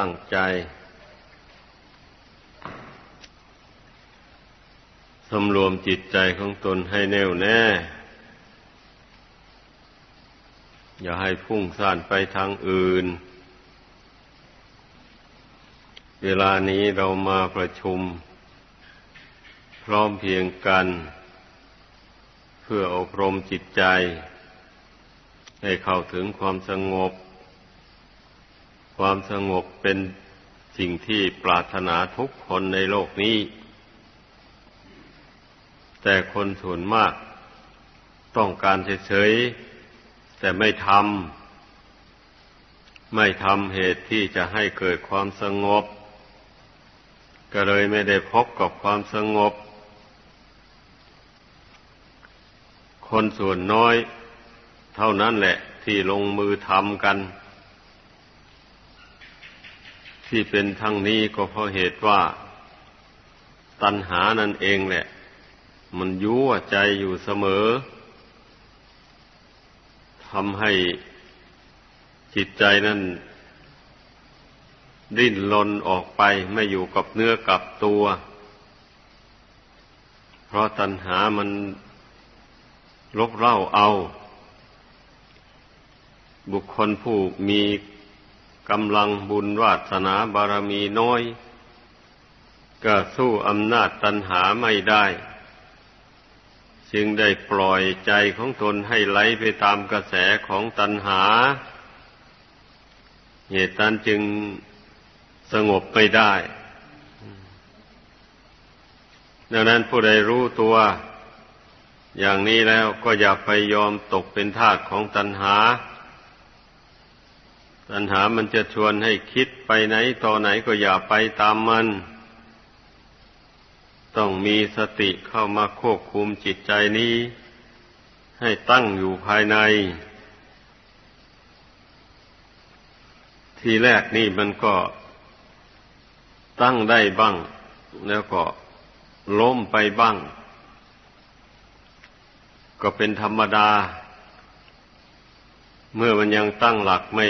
ตั้งใจสำรวมจิตใจของตนให้แน่วแน่ อย่าให้พุ่งซ่านไปทางอื่น เวลานี้เรามาประชุม พร้อมเพียงกัน เพื่ออบรมจิตใจ ให้เข้าถึงความสงบ ความสงบเป็นสิ่งที่ปรารถนาทุกคนในโลกนี้ แต่คนส่วนมาก ต้องการเฉยๆ แต่ไม่ทำ ไม่ทำเหตุที่จะให้เกิดความสงบ ก็เลยไม่ได้พบกับความสงบ คนส่วนน้อย เท่านั้นแหละที่ลงมือทำกัน ที่เป็นทั้งนี้ก็เพราะเหตุว่า ตัณหานั่นเองแหละ มันยั่วใจอยู่เสมอทำให้จิตใจนั้น ดิ้นรนออกไปไม่อยู่กับเนื้อกับตัว เพราะตัณหามันลบเล่าเอา บุคคลผู้มี กำลังบุญวาสนาบารมีน้อย ก็สู้อำนาจตัณหาไม่ได้ จึงได้ปล่อยใจของตนให้ไหลไปตามกระแสของตัณหา เหตุนั้นจึงสงบไม่ได้ดังนั้นผู้ใดรู้ตัว อย่างนี้แล้วก็อย่าไปยอมตกเป็นทาสของตัณหา ตัณหามันจะชวนให้คิดไปไหนต่อไหนก็อย่าไปตามมัน ต้องมีสติเข้ามาควบคุมจิตใจนี้ ให้ตั้งอยู่ภายใน ทีแรกนี่มันก็ตั้งได้บ้าง แล้วก็ล้มไปบ้าง ก็เป็นธรรมดา เมื่อมันยังตั้งหลักไม่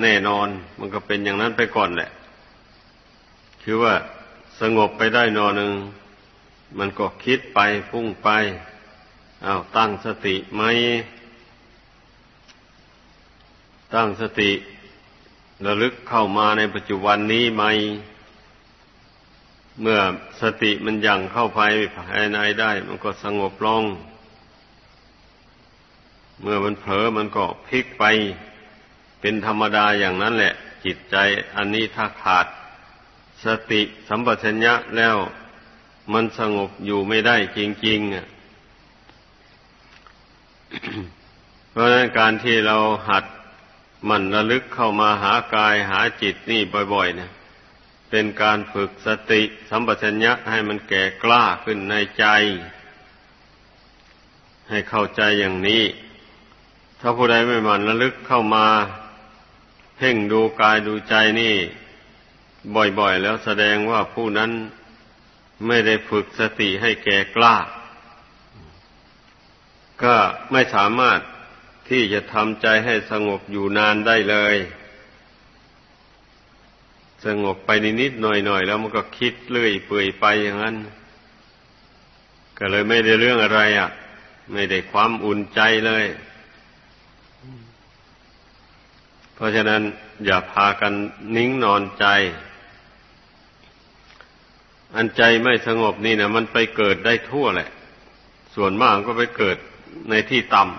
แน่นอนมันก็เป็นอย่างนั้นไปก่อนแหละ คือว่าสงบไปได้นอนหนึ่ง มันก็คิดไปฟุ้งไปอา้าวตั้งสติไหม ตั้งสติระลึกเข้ามาในปัจจุบันนี้ไหม เมื่อสติมันยังเข้าไปภายในได้ มันก็สงบลง เมื่อมันเผลอมันก็พลิกไป เป็นธรรมดาอย่างนั้นแหละ จิตใจอันนี้ถ้าขาด สติสัมปชัญญะแล้วมันสงบอยู่ไม่ได้จริงๆเพราะฉะนั้นการที่เราหัดมันระลึกเข้ามาหากายหาจิตนี่บ่อยๆเนี่ยเป็นการฝึกสติสัมปชัญญะให้มันแก่กล้าขึ้นในใจ ให้เข้าใจอย่างนี้ ถ้าผู้ใดไม่มันระลึกเข้ามา พ่งดูกายดูใจนี่ บ่อยๆ แล้วแสดงว่าผู้นั้นไม่ได้ฝึกสติให้แก่กล้า ก็ไม่สามารถที่จะทำใจให้สงบอยู่นานได้เลย สงบไปนิดๆหน่อยๆ แล้วมันก็คิดเลื่อยเปื่อยไปอย่างนั้น ก็เลยไม่ได้เรื่องอะไรอะ ไม่ได้ความอุ่นใจเลย เพราะฉะนั้นอย่าพากันนิ่งนอนใจ อันใจไม่สงบนี่นะมันไปเกิดได้ทั่วแหละ ส่วนมากก็ไปเกิดในที่ต่ำ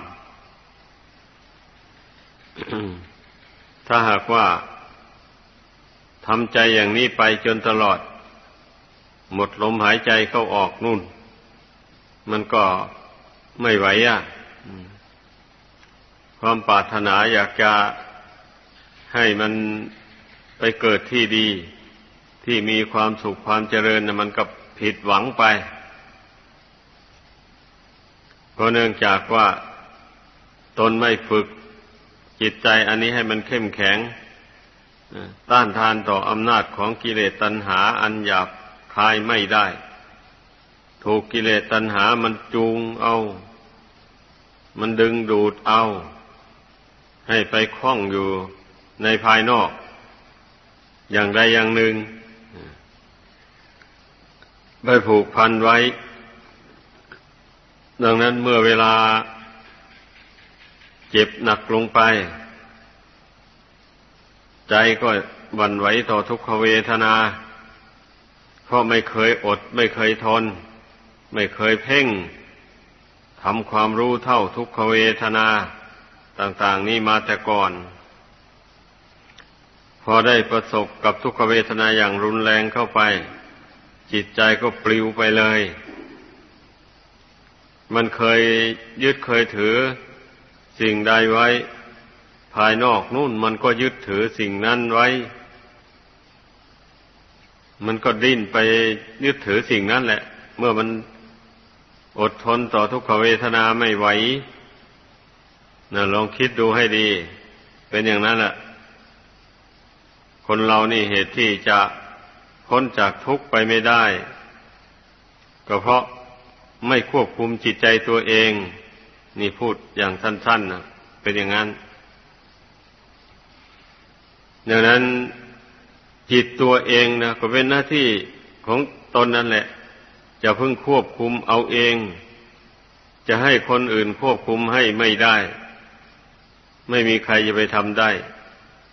ถ้าหากว่าทำใจอย่างนี้ไปจนตลอด หมดลมหายใจเข้าออกนู่น มันก็ไม่ไหวอะความปรารถนาอยากจะ ให้มันไปเกิดที่ดี ที่มีความสุขความเจริญนะมันก็ผิดหวังไปเพราะเนื่องจากว่าตนไม่ฝึกจิตใจอันนี้ให้มันเข้มแข็งต้านทานต่ออำนาจของกิเลสตัณหาอันหยาบคายไม่ได้ ถูกกิเลสตัณหามันจูงเอา มันดึงดูดเอา ให้ไปคล้องอยู่ ในภายนอก อย่างใดอย่างหนึ่ง ไปผูกพันไว้ ดังนั้นเมื่อเวลาเจ็บหนักลงไป ใจก็วันไหวต่อทุกขเวทนา เพราะไม่เคยอด ไม่เคยทน ไม่เคยเพ่งทำความรู้เท่าทุกขเวทนา ต่าง ๆ นี้มาแต่ก่อน พอได้ประสบกับทุกขเวทนาอย่างรุนแรงเข้าไป จิตใจก็ปลิวไปเลย มันเคยยึดเคยถือสิ่งใดไว้ ภายนอกนู่นมันก็ยึดถือสิ่งนั้นไว้ มันก็ดิ้นไปยึดถือสิ่งนั้นแหละ เมื่อมันอดทนต่อทุกขเวทนาไม่ไหวนะลองคิดดูให้ดี เป็นอย่างนั้นแหละ คนเรานี่เหตุที่จะพ้นจากทุกข์ไปไม่ได้ ก็เพราะไม่ควบคุมจิตใจตัวเอง นี่พูดอย่างสั้นๆนะเป็นอย่างนั้น ดังนั้นจิตตัวเองนะก็เป็นหน้าที่ของตนนั่นแหละ จะพึ่งควบคุมเอาเอง จะให้คนอื่นควบคุมให้ไม่ได้ ไม่มีใครจะไปทำได้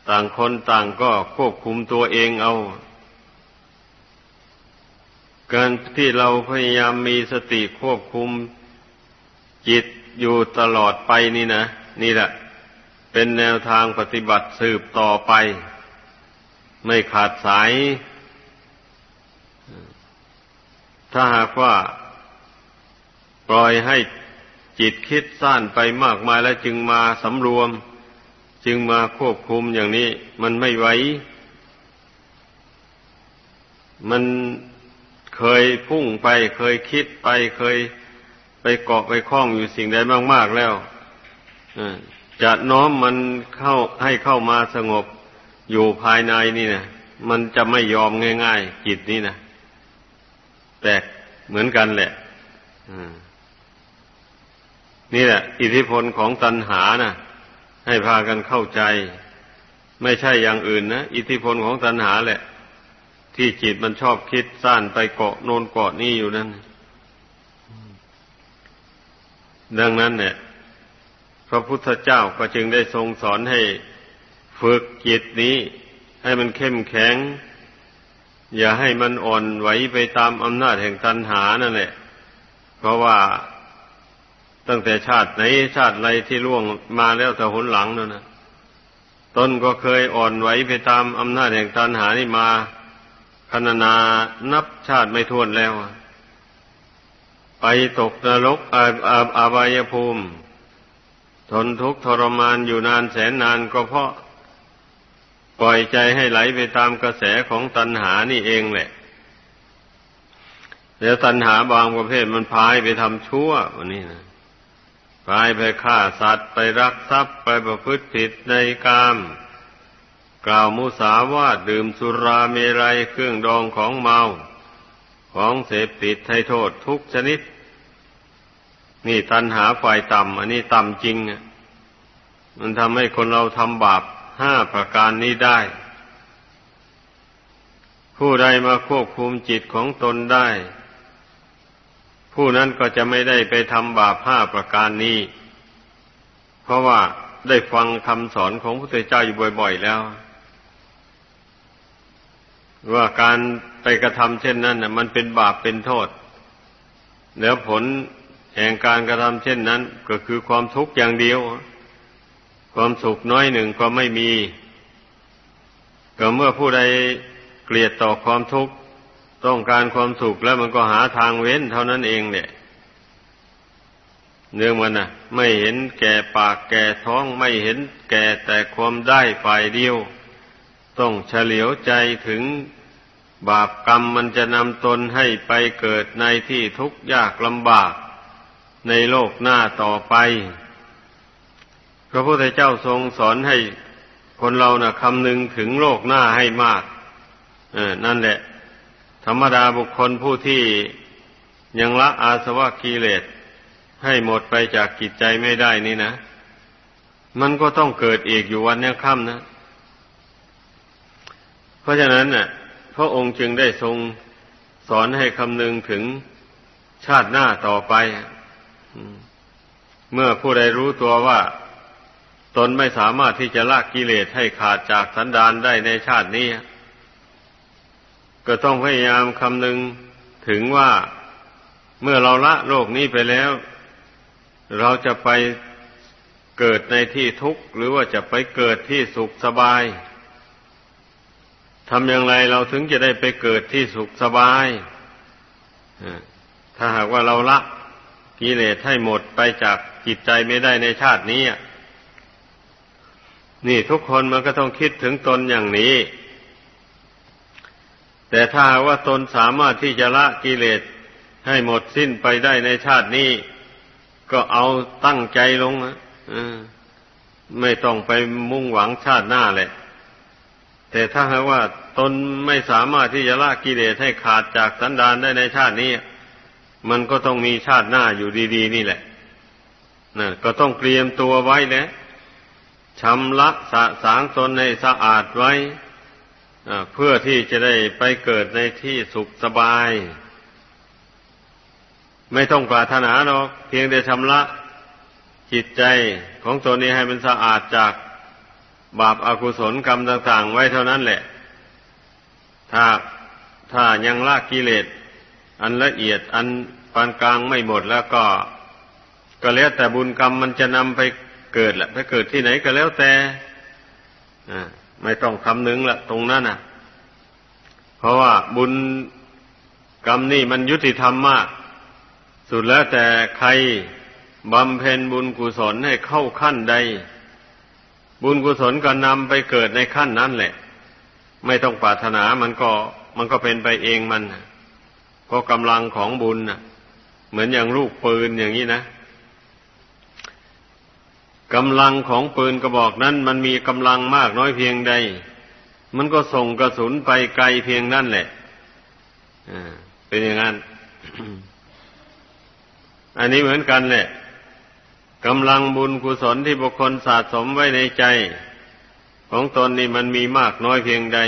ต่างคนต่างก็ควบคุมตัวเองเอา การที่เราพยายามมีสติควบคุมจิตอยู่ตลอดไปนี่นะ นี่แหละ เป็นแนวทางปฏิบัติสืบต่อไป ไม่ขาดสาย ถ้าหากว่า ปล่อยให้จิตคิดสั้นไปมากมายแล้วจึงมาสำรวม จึงมาควบคุมอย่างนี้ มันไม่ไหว มันเคยพุ่งไป เคยคิดไป เคยไปเกาะไปคล้องอยู่สิ่งใดมาก ๆ แล้วจะน้อมมันเข้าให้เข้ามาสงบอยู่ภายในนี่นะมันจะไม่ยอมง่าย ๆ จิตนี้นะแต่เหมือนกันแหละนี่แหละ อิทธิพลของตัณหาน่ะ ให้พากันเข้าใจ ไม่ใช่อย่างอื่นนะ อิทธิพลของตัณหาแหละ ที่จิตมันชอบคิดสั้นไปเกาะโนนเกาะนี่อยู่นั่นดังนั้นเนี่ยพระพุทธเจ้าก็จึงได้ทรงสอนให้ฝึกจิตนี้ ให้มันเข้มแข็ง อย่าให้มันอ่อนไหวไปตามอำนาจแห่งตัณหานั่นแหละ เพราะว่า ตั้งแต่ชาติไหนชาติไรที่ล่วงมาแล้วแต่หนหลังนั่นนะตนก็เคยอ่อนไหวไปตามอำนาจแห่งตัณหานี่มาพนานานับชาติไม่ท้วนแล้ว ไปตกนรกอาอาอาบายภูมิ ทนทุกข์ทรมานอยู่นานแสนนานก็เพราะ ปล่อยใจให้ไหลไปตามกระแสของตัณหานี่เองแหละ แล้วตัณหาบางประเภทมันพายไปทำชั่ววันนี้นะ พายไปฆ่าสัตว์ไปรักทรัพย์ไปประพฤติผิดในกามกล่าวมุสาวาทดื่มสุราเมรัยเครื่องดองของเมา ของเสพติดให้โทษทุกชนิด นี่ตัณหาฝ่ายต่ำอันนี้ต่ำจริง มันทำให้คนเราทำบาปห้าประการนี้ได้ ผู้ใดมาควบคุมจิตของตนได้ ผู้นั้นก็จะไม่ได้ไปทำบาปห้าประการนี้ เพราะว่าได้ฟังคำสอนของพระพุทธเจ้าอยู่บ่อย ๆแล้ว ว่าการไปกระทำเช่นนั้นน่ะมันเป็นบาปเป็นโทษ แล้วผลแห่งการกระทำเช่นนั้น ก็คือความทุกข์อย่างเดียว ความสุขน้อยหนึ่งก็ไม่มี ก็เมื่อผู้ใดเกลียดต่อความทุกข์ ต้องการความสุขแล้วมันก็หาทางเว้นเท่านั้นเองเนี่ยเนื่องมันน่ะไม่เห็นแก่ปากแก่ท้องไม่เห็นแก่แต่ความได้ฝ่ายเดียว ต้องเฉลียวใจถึงบาปกรรมมันจะนำตนให้ไปเกิดในที่ทุกข์ยากลำบาก ในโลกหน้าต่อไป พระพุทธเจ้าทรงสอนให้คนเรานะ่ะคำนึงถึงโลกหน้าให้มาก เออ นั่นแหละ ธรรมดาบุคคลผู้ที่ยังละอาสวะกิเลสให้หมดไปจากกิจใจไม่ได้นี่นะ มันก็ต้องเกิดอีกอยู่วันนี้ค่ำนะ เพราะฉะนั้นน่ะ พระองค์จึงได้ทรงสอนให้คำนึงถึงชาติหน้าต่อไป เมื่อผู้ใดรู้ตัวว่า ตนไม่สามารถที่จะละกิเลสให้ขาดจากสันดานได้ในชาตินี้ ก็ต้องพยายามคำนึงถึงว่าเมื่อเราละโลกนี้ไปแล้ว เราจะไปเกิดในที่ทุกข์ หรือว่าจะไปเกิดที่สุขสบายทำอย่างไรเราถึงจะได้ไปเกิดที่สุขสบาย ถ้าหากว่าเราละกิเลสให้หมดไปจากจิตใจไม่ได้ในชาตินี้ นี่ทุกคนมันก็ต้องคิดถึงตนอย่างนี้ แต่ถ้าว่าตนสามารถที่จะละกิเลสให้หมดสิ้นไปได้ในชาตินี้ ก็เอาตั้งใจลงนะไม่ต้องไปมุ่งหวังชาติหน้าแหละแต่ถ้าหากว่าตนไม่สามารถที่จะละกิเลสให้ขาดจากสันดานได้ในชาตินี้ มันก็ต้องมีชาติหน้าอยู่ดีๆ นี่แหละนะก็ต้องเตรียมตัวไว้แล้วชำระสะสางตนในสะอาดไว้ เพื่อที่จะได้ไปเกิดในที่สุขสบาย ไม่ต้องปรารถนาหรอก เพียงแต่ชำระจิตใจของตนนี้ให้มันสะอาดจากบาปอากุศลกรรมต่าง ๆ ไว้เท่านั้นแหละ ถ้าถ้ายังละกิเลส อันละเอียดอันปานกลางไม่หมดแล้วก็ ก็แล้วแต่บุญกรรมมันจะนำไปเกิดแหละไปเกิดที่ไหนก็แล้วแต่ ไม่ต้องคำนึงละตรงนั้นนะเพราะว่าบุญกรรมนี่มันยุติธรรมมาก สุดแล้วแต่ใครบำเพ็ญบุญกุศลให้เข้าขั้นใด บุญกุศลก็นำไปเกิดในขั้นนั้นแหละ ไม่ต้องปรารถนามันก็มันก็เป็นไปเองมันเพราะกำลังของบุญนะเหมือนอย่างลูกปืนอย่างนี้นะ กำลังของปืนกระบอกนั้นมันมีกำลังมากน้อยเพียงใด มันก็ส่งกระสุนไปไกลเพียงนั่นแหละเป็นอย่างนั้น อันนี้เหมือนกันแหละกำลังบุญกุศลที่บุคคลสะสมไว้ในใจ ของตนนี่มันมีมากน้อยเพียงใด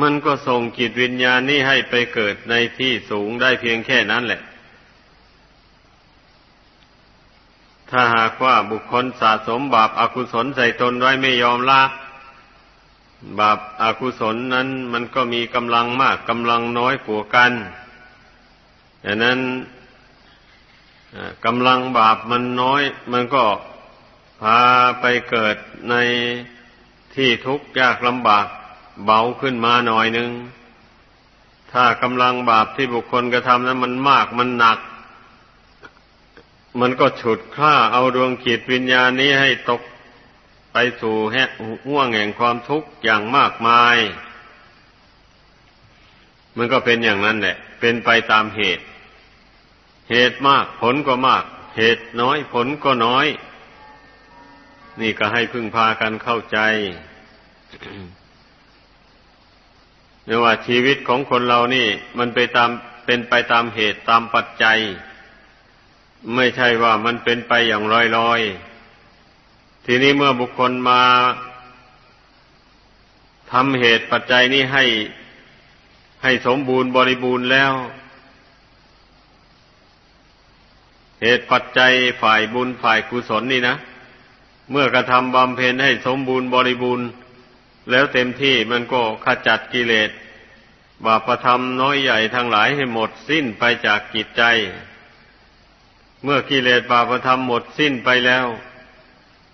มันก็ส่งจิตวิญญาณนี้ให้ไปเกิดในที่สูงได้เพียงแค่นั้นแหละ ถ้าหากว่าบุคคลสะสมบาปอากุศลใส่ตนไว้ไม่ยอมละบาปอากุศลนั้นมันก็มีกำลังมากกำลังน้อยกว่ากันดังนั้นกำลังบาปมันน้อย มันก็พาไปเกิดในที่ทุกข์ยากลำบากเบาขึ้นมาหน่อยนึง ถ้ากำลังบาปที่บุคคลกระทำนั้นมันมากมันหนัก มันก็ฉุดฆ่าเอาดวงจิตวิญญาณนี้ให้ตกไปสู่แห่วงแห่งความทุกข์อย่างมากมาย มันก็เป็นอย่างนั้นแหละ เป็นไปตามเหตุ เหตุมากผลก็มาก เหตุน้อยผลก็น้อย นี่ก็ให้พึ่งพากันเข้าใจเรียว่าชีวิตของคนเรานี่ มันไปตามเป็นไปตามเหตุตามปัจจัย ไม่ใช่ว่ามันเป็นไปอย่างลอยๆทีนี้เมื่อบุคคลมาทำเหตุปัจจัยนี้ให้ให้สมบูรณ์บริบูรณ์แล้ว เหตุปัจจัยฝ่ายบุญฝ่ายกุศลนี่นะ เมื่อกระทำบำเพ็ญให้สมบูรณ์บริบูรณ์ แล้วเต็มที่มันก็ขจัดกิเลสบาปธรรมน้อยใหญ่ทั้งหลายให้หมดสิ้นไปจากจิตใจ เมื่อกิเลสบาปธรรมหมดสิ้นไปแล้ว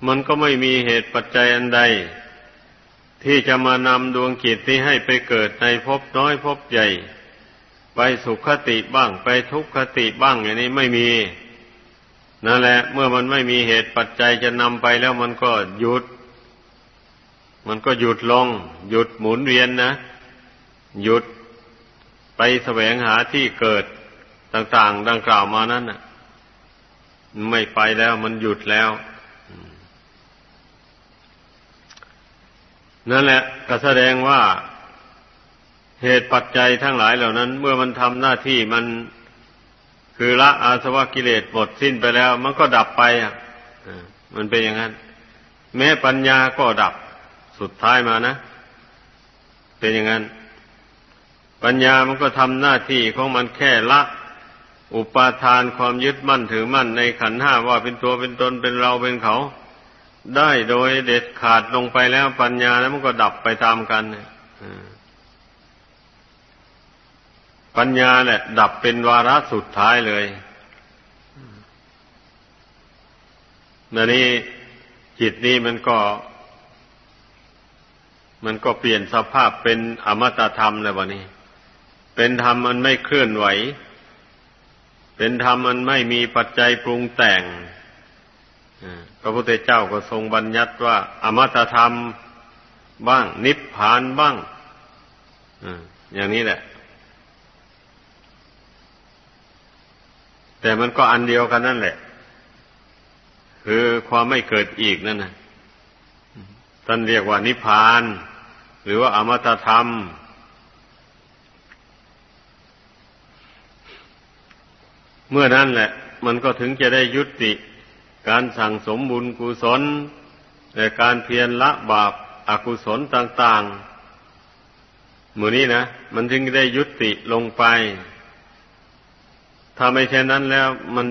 มันก็ไม่มีเหตุปัจจัยอันใด ที่จะมานำดวงจิตที่ให้ไปเกิดในภพน้อยภพใหญ่ ไปสุขคติบ้างไปทุกขติบ้างอย่างนี้ไม่มีนั่นแหละ เมื่อมันไม่มีเหตุปัจจัยจะนำไปแล้วมันก็หยุด มันก็หยุดลง หยุดหมุนเวียนนะ หยุดไปแสวงหาที่เกิดต่าง ๆ ดังกล่าวมานั้นน่ะ ไม่ไปแล้วมันหยุดแล้ว นั่นแหละก็แสดงว่าเหตุปัจจัยทั้งหลายเหล่านั้น เมื่อมันทำหน้าที่มันคือละอาสวะกิเลสหมดสิ้นไปแล้ว มันก็ดับไปอะมันเป็นอย่างนั้น แม้ปัญญาก็ดับสุดท้ายมานะ เป็นอย่างนั้น ปัญญามันก็ทำหน้าที่ของมันแค่ละ อุปาทานความยึดมั่นถือมั่นในขันห้าว่าเป็นตัวเป็นตนเป็นเราเป็นเขา ได้โดยเด็ดขาดลงไปแล้วปัญญาแล้วมันก็ดับไปตามกันปัญญาแหละ ดับเป็นวาระสุดท้ายเลยนนี้จิตนี้มันก็ มันก็เปลี่ยนสภาพเป็นอมตะธรรมแล้ววะนี้ เป็นธรรมมันไม่เคลื่อนไหว เป็นธรรมมันไม่มีปัจจัยปรุงแต่งพระพุทธเจ้าก็ทรงบัญญัติว่า อมตะธรรมบ้าง นิพพานบ้างอย่างนี้แหละ แต่มันก็อันเดียวกันนั่นแหละ คือความไม่เกิดอีกนั่นนะท่านเรียกว่านิพพาน หรือว่าอมตะธรรม เมื่อนั้นแหละ มันก็ถึงจะได้ยุติการสั่งสมบุญกุศลและการเพียรละบาปอากุศลต่างๆมือนี้นะ มันถึงได้ยุติลงไป ถ้าไม่เช่นนั้นแล้วมัน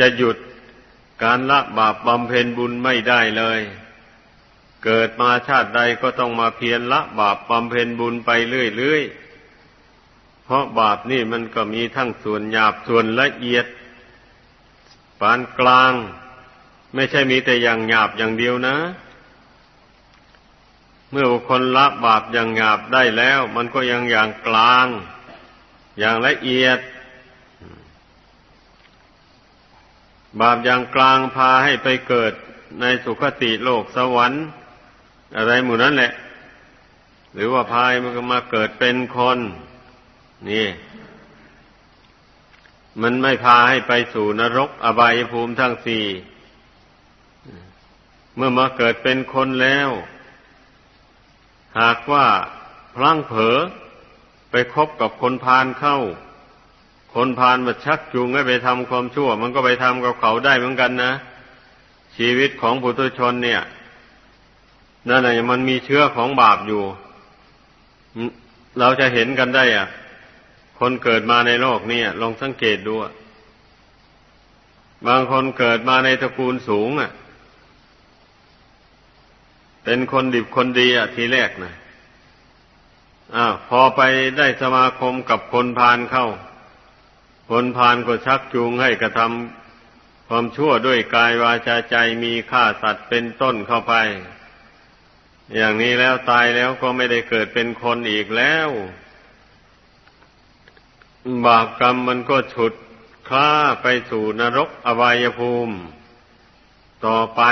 จะหยุดการละบาปบำเพ็ญบุญไม่ได้เลย เกิดมาชาติใดก็ต้องมาเพียรละบาปบำเพ็ญบุญไปเรื่อยๆ เพราะบาปนี่มันก็มีทั้งส่วนหยาบส่วนละเอียด ปานกลาง ไม่ใช่มีแต่อย่างหยาบอย่างเดียวนะ เมื่อบุคคลละบาปอย่างหยาบได้แล้ว มันก็ยังอย่างกลาง อย่างละเอียด บาปอย่างกลางพาให้ไปเกิดในสุคติโลกสวรรค์ อะไรหมู่นั้นแหละ หรือว่าพายมันก็มาเกิดเป็นคน นี่ มันไม่พาให้ไปสู่นรกอบายภูมิทั้งสี่ เมื่อมาเกิดเป็นคนแล้ว หากว่าพลั้งเผลอไปคบกับคนพาลเข้า คนพานมาชักจูงให้ไปทำความชั่ว มันก็ไปทำกับเขาได้เหมือนกันนะ ชีวิตของผู้ทุชนเนี่ยนั่นแหละมันมีเชื้อของบาปอยู่ เราจะเห็นกันได้อะ คนเกิดมาในโลกนี่ลองสังเกตดูบางคนเกิดมาในตระกูลสูง อะ เป็นคนดิบคนดีอะทีแรกนะอ้าวพอไปได้สมาคมกับคนพานเข้า คนพานก็ชักจูงให้กระทำความชั่วด้วยกายวาจาใจมีฆ่าสัตว์เป็นต้นเข้าไป อย่างนี้แล้วตายแล้วก็ไม่ได้เกิดเป็นคนอีกแล้ว บาปกรรมมันก็ฉุดฆ่าไปสู่นรกอบายภูมิ ต่อไป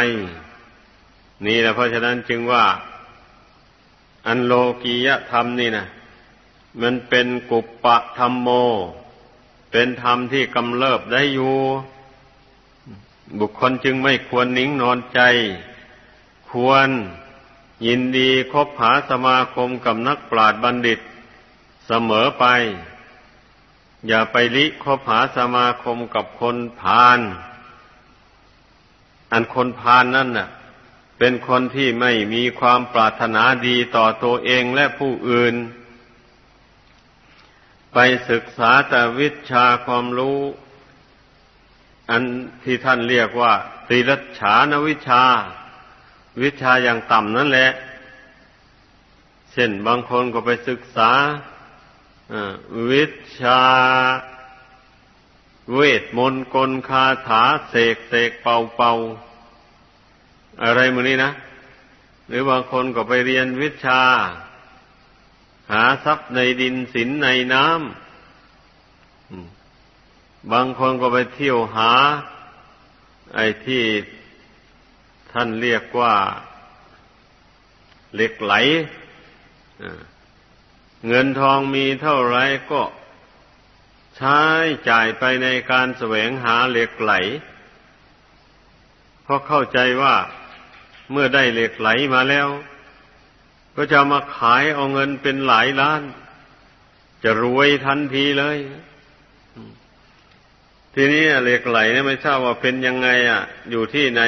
นี่แหละเพราะฉะนั้นจึงว่า อันโลกียธรรมนี่นะมันเป็นกุปปะธรรมโม เป็นธรรมที่กำเริบได้อยู่ บุคคลจึงไม่ควรนิ่งนอนใจ ควรยินดีคบหาสมาคมกับนักปราชญ์บัณฑิต เสมอไป อย่าไปลิคบหาสมาคมกับคนพาลอันคนพาลนนั่นน่ะ เป็นคนที่ไม่มีความปรารถนาดีต่อตัวเองและผู้อื่น ไปศึกษาแต่วิชาความรู้ อันที่ท่านเรียกว่าติรัชานวิชา วิชาอย่างต่ำนั่นแหละ เช่นบางคนก็ไปศึกษา วิชาเวทมนต์กลคาถาเสกเสกเป่าเป่าอะไรมือนี้นะ หรือบางคนก็ไปเรียนวิชา หาทรัพย์ในดินสินในน้ำบางคนก็ไปเที่ยวหา ไอ้ที่ท่านเรียกว่าเหล็กไหล เงินทองมีเท่าไรก็ใช้จ่ายไปในการแสวงหาเหล็กไหล เพราะเข้าใจว่าเมื่อได้เหล็กไหลมาแล้ว ก็จะมาขายเอาเงินเป็นหลายล้าน จะรวยทันทีเลย ทีนี้เหล็กไหลเนี่ยไม่ทราบว่าเป็นยังไงอะ อยู่ที่ไหน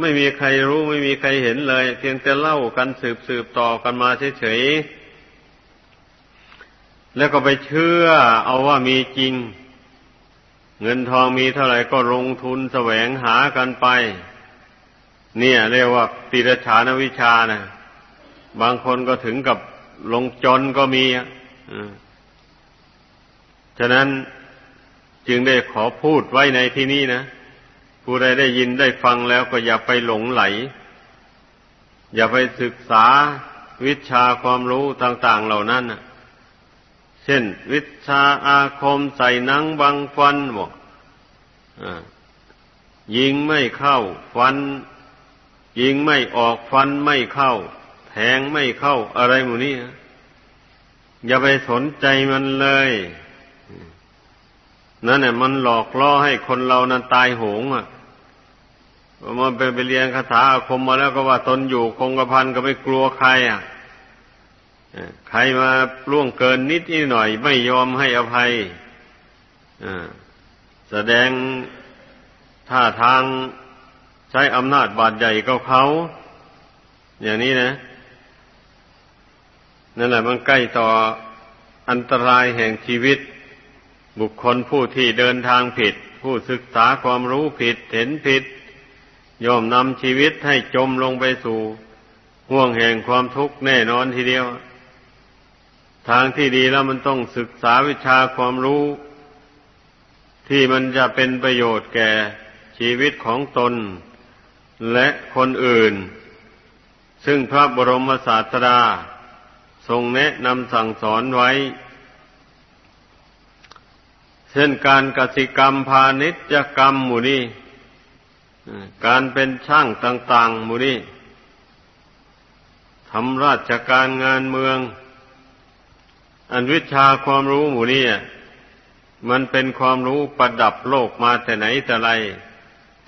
ไม่มีใครรู้ไม่มีใครเห็นเลย เพียงแต่เล่ากันสืบสืบต่อกันมาเฉยๆ แล้วก็ไปเชื่อเอาว่ามีจริง เงินทองมีเท่าไหร่ก็ลงทุนแสวงหากันไป เนี่ยเรียกว่าติรชานวิชานะบางคนก็ถึงกับลงจนก็มีอะฉะนั้นจึงได้ขอพูดไว้ในที่นี้นะ ผู้ใดได้ยินได้ฟังแล้วก็อย่าไปหลงไหล อย่าไปศึกษาวิชาความรู้ต่าง ๆ เหล่านั้น เช่น วิชาอาคมใส่นังบังฟันบอกยิงไม่เข้า ฟัน ยิงไม่ออกฟันไม่เข้า แทงไม่เข้าอะไรหมู่นี้อย่าไปสนใจมันเลย นั่นเนี่ยมันหลอกล่อให้คนเรานั้นตายโหงอะมันไปไปเรียนคาถาอาคมมาแล้วก็ว่าตนอยู่คงกระพันก็ไม่กลัวใครอะ ใครมาล่วงเกินนิดนิดหน่อยไม่ยอมให้อภัยแสดงท่าทางใช้อำนาจบาดใหญ่ก็เขา อย่างนี้นะ นั่นแหละมันใกล้ต่ออันตรายแห่งชีวิต บุคคลผู้ที่เดินทางผิด ผู้ศึกษาความรู้ผิดเห็นผิดย่อมนำชีวิตให้จมลงไปสู่ห่วงแห่งความทุกข์แน่นอนทีเดียว ทางที่ดีแล้วมันต้องศึกษาวิชาความรู้ ที่มันจะเป็นประโยชน์แก่ชีวิตของตน และคนอื่น ซึ่งพระบรมศาสดาทรงแนะนำสั่งสอนไว้ เช่นการกสิกรรมพาณิชยกรรมหมู่นี้การเป็นช่างต่าง ๆ หมู่นี้ทำราชการงานเมือง อันวิชาความรู้หมู่นี้มันเป็นความรู้ประดับโลกมาแต่ไหนแต่ไร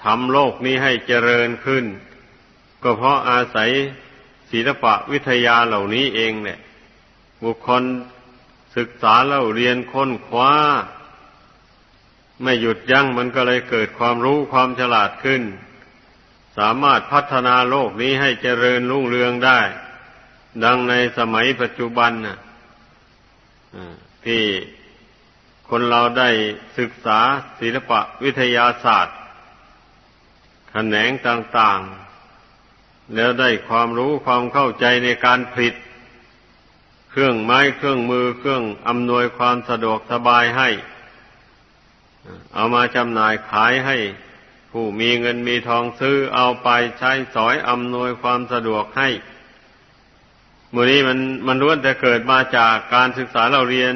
ทำโลกนี้ให้เจริญขึ้น ก็เพราะอาศัยศิลปะวิทยาเหล่านี้เองเนี่ย บุคคลศึกษาเล่าเรียนค้นคว้า ไม่หยุดยั้งมันก็เลยเกิดความรู้ความฉลาดขึ้น สามารถพัฒนาโลกนี้ให้เจริญรุ่งเรืองได้ ดังในสมัยปัจจุบันน่ะ ที่คนเราได้ศึกษาศิลปะวิทยาศาสตร์แขนงต่างๆ แล้วได้ความรู้ความเข้าใจในการผลิต เครื่องไม้เครื่องมือเครื่องอำนวยความสะดวกสบายให้ เอามาจำหน่ายขายให้ ผู้มีเงินมีทองซื้อเอาไปใช้สอยอำนวยความสะดวกให้ มือนี้มันมันล้วนแต่เกิดมาจากการศึกษาเราเรียน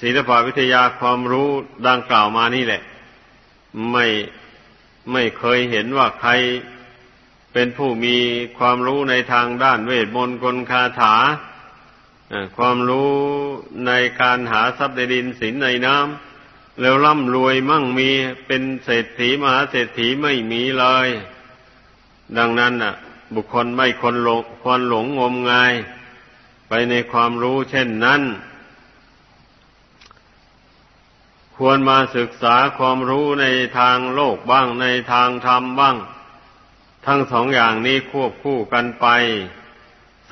ศิลปวิทยาความรู้ดังกล่าวมานี่แหละ ไม่ไม่เคยเห็นว่าใครเป็นผู้มีความรู้ในทางด้านเวทมนต์กลคาถาความรู้ในการหาทรัพย์ในดินสินในน้ำแล้วร่ำรวยมั่งมีเป็นเศรษฐีมหาเศรษฐีไม่มีเลย ดังนั้นน่ะ บุคคลไม่คนหลงควรหลงงมงาย ไปในความรู้เช่นนั้น ควรมาศึกษาความรู้ในทางโลกบ้างในทางธรรมบ้าง ทั้งสองอย่างนี้ควบคู่กันไป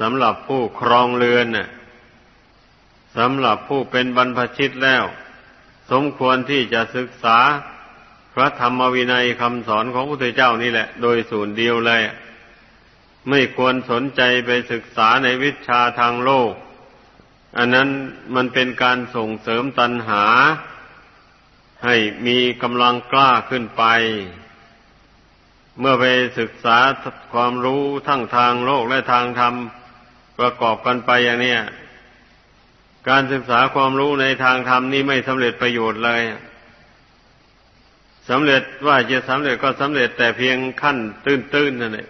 สำหรับผู้ครองเรือนน่ะสำหรับผู้เป็นบรรพชิตแล้ว สมควรที่จะศึกษาพระธรรมวินัยคำสอนของพระพุทธเจ้านี่แหละ โดยส่วนเดียวเลย ไม่ควรสนใจไปศึกษาในวิชาทางโลก อันนั้นมันเป็นการส่งเสริมตัณหา ให้มีกำลังกล้าขึ้นไป เมื่อไปศึกษาความรู้ทั้งทางโลกและทางธรรมประกอบกันไปอย่างนี้การศึกษาความรู้ในทางธรรมนี้ไม่สำเร็จประโยชน์เลยสำเร็จว่าจะสำเร็จก็สำเร็จแต่เพียงขั้นตื้นๆนั่นแหละ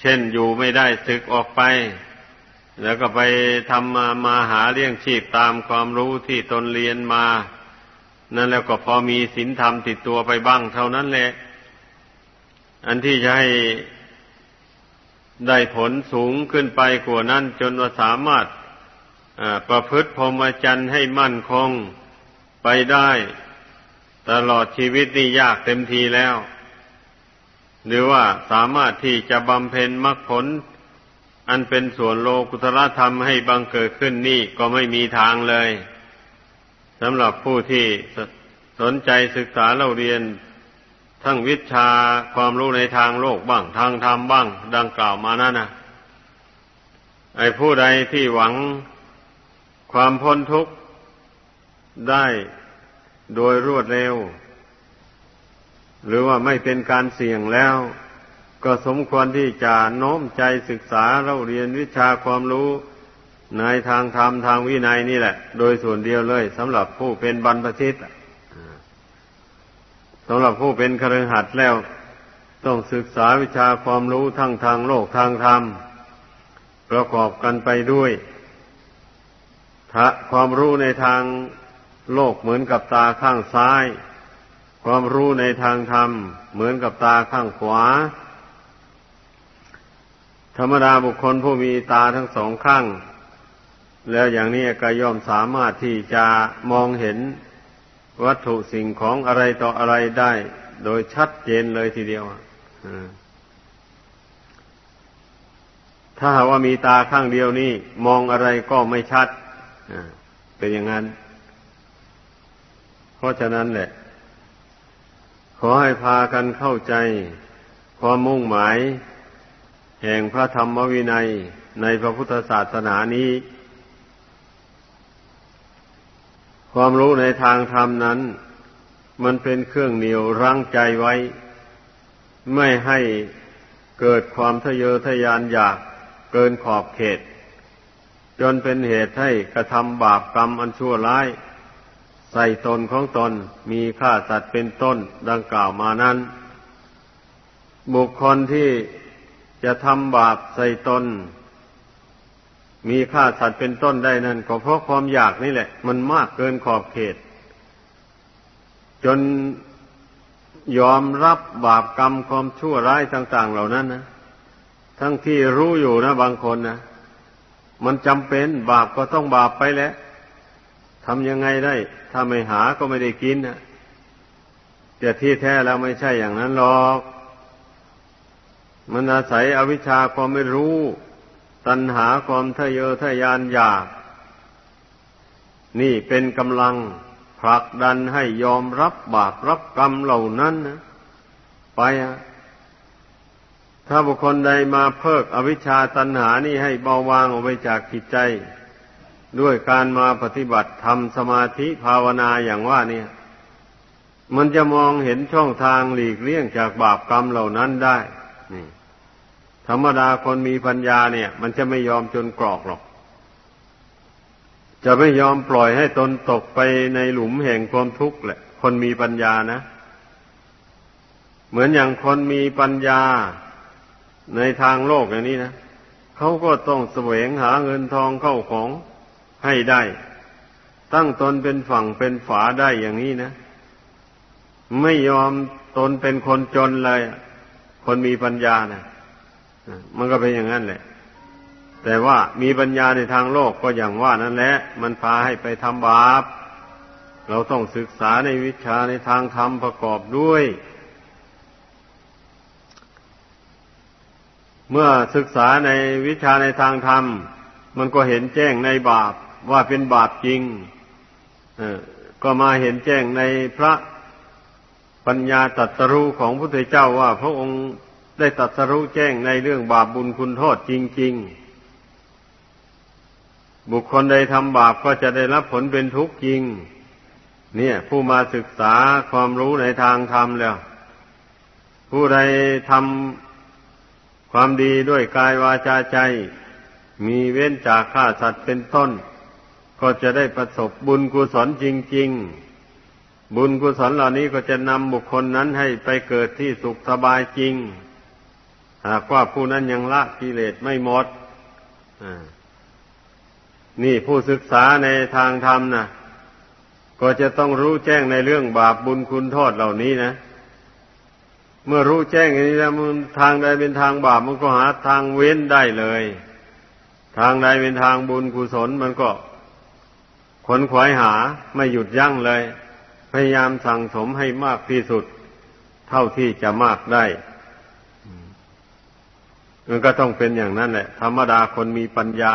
เช่นอยู่ไม่ได้ศึกออกไป แล้วก็ไปทำมามาหาเลี้ยงชีพตามความรู้ที่ตนเรียนมา นั่นแล้วก็พอมีศีลธรรมติดตัวไปบ้างเท่านั้นแหละ อันที่จะให้ได้ผลสูงขึ้นไปกว่านั้นจนว่าสามารถประพฤติพรหมจรรย์ให้มั่นคงไปได้ ตลอดชีวิตนี่ยากเต็มทีแล้ว หรือว่าสามารถที่จะบำเพ็ญมรรคผล อันเป็นส่วนโลกุตระธรรมให้บังเกิดขึ้นนี่ก็ไม่มีทางเลยสำหรับผู้ที่สนใจศึกษาเราเรียน ทั้งวิชาความรู้ในทางโลกบ้างทางธรรมบ้าง ดังกล่าวมานั่นนะไอ้ผู้ใดที่หวังความพ้นทุกข์ได้โดยรวดเร็ว หรือว่าไม่เป็นการเสี่ยงแล้ว ก็สมควรที่จะโน้มใจศึกษาเราเรียนวิชาความรู้ ในทางธรรมทางวินัยนี่แหละ โดยส่วนเดียวเลยสำหรับผู้เป็นบรรพชิตสำหรับผู้เป็นครือขัดแล้ว ต้องศึกษาวิชาความรู้ทั้งทางโลกทางธรรมประกอบกันไปด้วยความรู้ในทางโลกเหมือนกับตาข้างซ้าย ความรู้ในทางธรรม เหมือนกับตาข้างขวา ธรรมดาบุคคลผู้มีตาทั้งสองข้าง แล้วอย่างนี้ก็ย่อมสามารถที่จะมองเห็นวัตถุสิ่งของอะไรต่ออะไรได้ โดยชัดเจนเลยทีเดียวถ้าหากว่ามีตาข้างเดียวนี่มองอะไรก็ไม่ชัดเป็นอย่างนั้น เพราะฉะนั้นแหละ ขอให้พากันเข้าใจ ความมุ่งหมาย แห่งพระธรรมวินัยในพระพุทธศาสนานี้ ความรู้ในทางธรรมนั้น มันเป็นเครื่องเหนียวรั้งใจไว้ ไม่ให้เกิดความทะเยอทะยานอยากเกินขอบเขต จนเป็นเหตุให้กระทำบาปกรรมอันชั่วร้าย ใส่ตนของตนมีฆ่าสัตว์เป็นต้นดังกล่าวมานั้น บุคคลที่จะทำบาปใส่ตน มีฆ่าสัตว์เป็นต้นได้นั่นก็เพราะความอยากนี่แหละ มันมากเกินขอบเขต จนยอมรับบาปกรรมความชั่วร้ายต่าง ๆ เหล่านั้นนะทั้งที่รู้อยู่นะบางคนนะมันจำเป็นบาปก็ต้องบาปไปแล้ว ทำยังไงได้ ถ้าไม่หาก็ไม่ได้กินนะแต่ที่แท้แล้วไม่ใช่อย่างนั้นหรอก มันอาศัยอวิชชาความไม่รู้ ตัณหาความทะเยอทะยานอยาก นี่เป็นกำลังผลักดันให้ยอมรับบาปรับกรรมเหล่านั้นนะไปอะถ้าบุคคลใดมาเพิกอวิชชาตัณหานี่ให้เบาบางออกไปจากจิตใจ ด้วยการมาปฏิบัติทำสมาธิภาวนาอย่างว่าเนี่ย มันจะมองเห็นช่องทางหลีกเลี่ยงจากบาปกรรมเหล่านั้นได้ นี่ ธรรมดาคนมีปัญญาเนี่ย มันจะไม่ยอมจนกรอกหรอก จะไม่ยอมปล่อยให้ตนตกไปในหลุมแห่งความทุกข์แหละ คนมีปัญญานะ เหมือนอย่างคนมีปัญญาในทางโลกอย่างนี้นะเขาก็ต้องแสวงหาเงินทองเข้าของ ให้ได้ ตั้งตนเป็นฝั่งเป็นฝาได้อย่างนี้นะ ไม่ยอมตนเป็นคนจนเลย คนมีปัญญานะมันก็เป็นอย่างนั้นแหละ แต่ว่ามีปัญญาในทางโลกก็อย่างว่านั่นแหละ มันพาให้ไปทำบาป เราต้องศึกษาในวิชาในทางธรรมประกอบด้วย เมื่อศึกษาในวิชาในทางธรรม มันก็เห็นแจ้งในบาป ว่าเป็นบาปจริงก็มาเห็นแจ้งในพระปัญญาตัสรู้ของพระพุทธเจ้าว่า พระองค์ได้ตัสรู้แจ้งในเรื่องบาปบุญคุณโทษจริง ๆ บุคคลใดทำบาปก็จะได้รับผลเป็นทุกข์จริง เนี่ย ผู้มาศึกษาความรู้ในทางธรรมแล้ว ผู้ใดทำความดีด้วยกายวาจาใจ มีเว้นจากฆ่าสัตว์เป็นต้น ก็จะได้ประสบบุญกุศลจริง ๆ บุญกุศลเหล่านี้ก็จะนำบุคคลนั้นให้ไปเกิดที่สุขสบายจริง หากว่าผู้นั้นยังละกิเลสไม่หมดนี่ผู้ศึกษาในทางธรรมนะก็จะต้องรู้แจ้งในเรื่องบาปบุญคุณโทษเหล่านี้นะ เมื่อรู้แจ้งอย่างนี้แล้วมันทางใดเป็นทางบาปมันก็หาทางเว้นได้เลย ทางใดเป็นทางบุญกุศลมันก็ ขนขวายหาไม่หยุดยั้งเลย พยายามสั่งสมให้มากที่สุด เท่าที่จะมากได้มันก็ต้องเป็นอย่างนั้นแหละ ธรรมดาคนมีปัญญา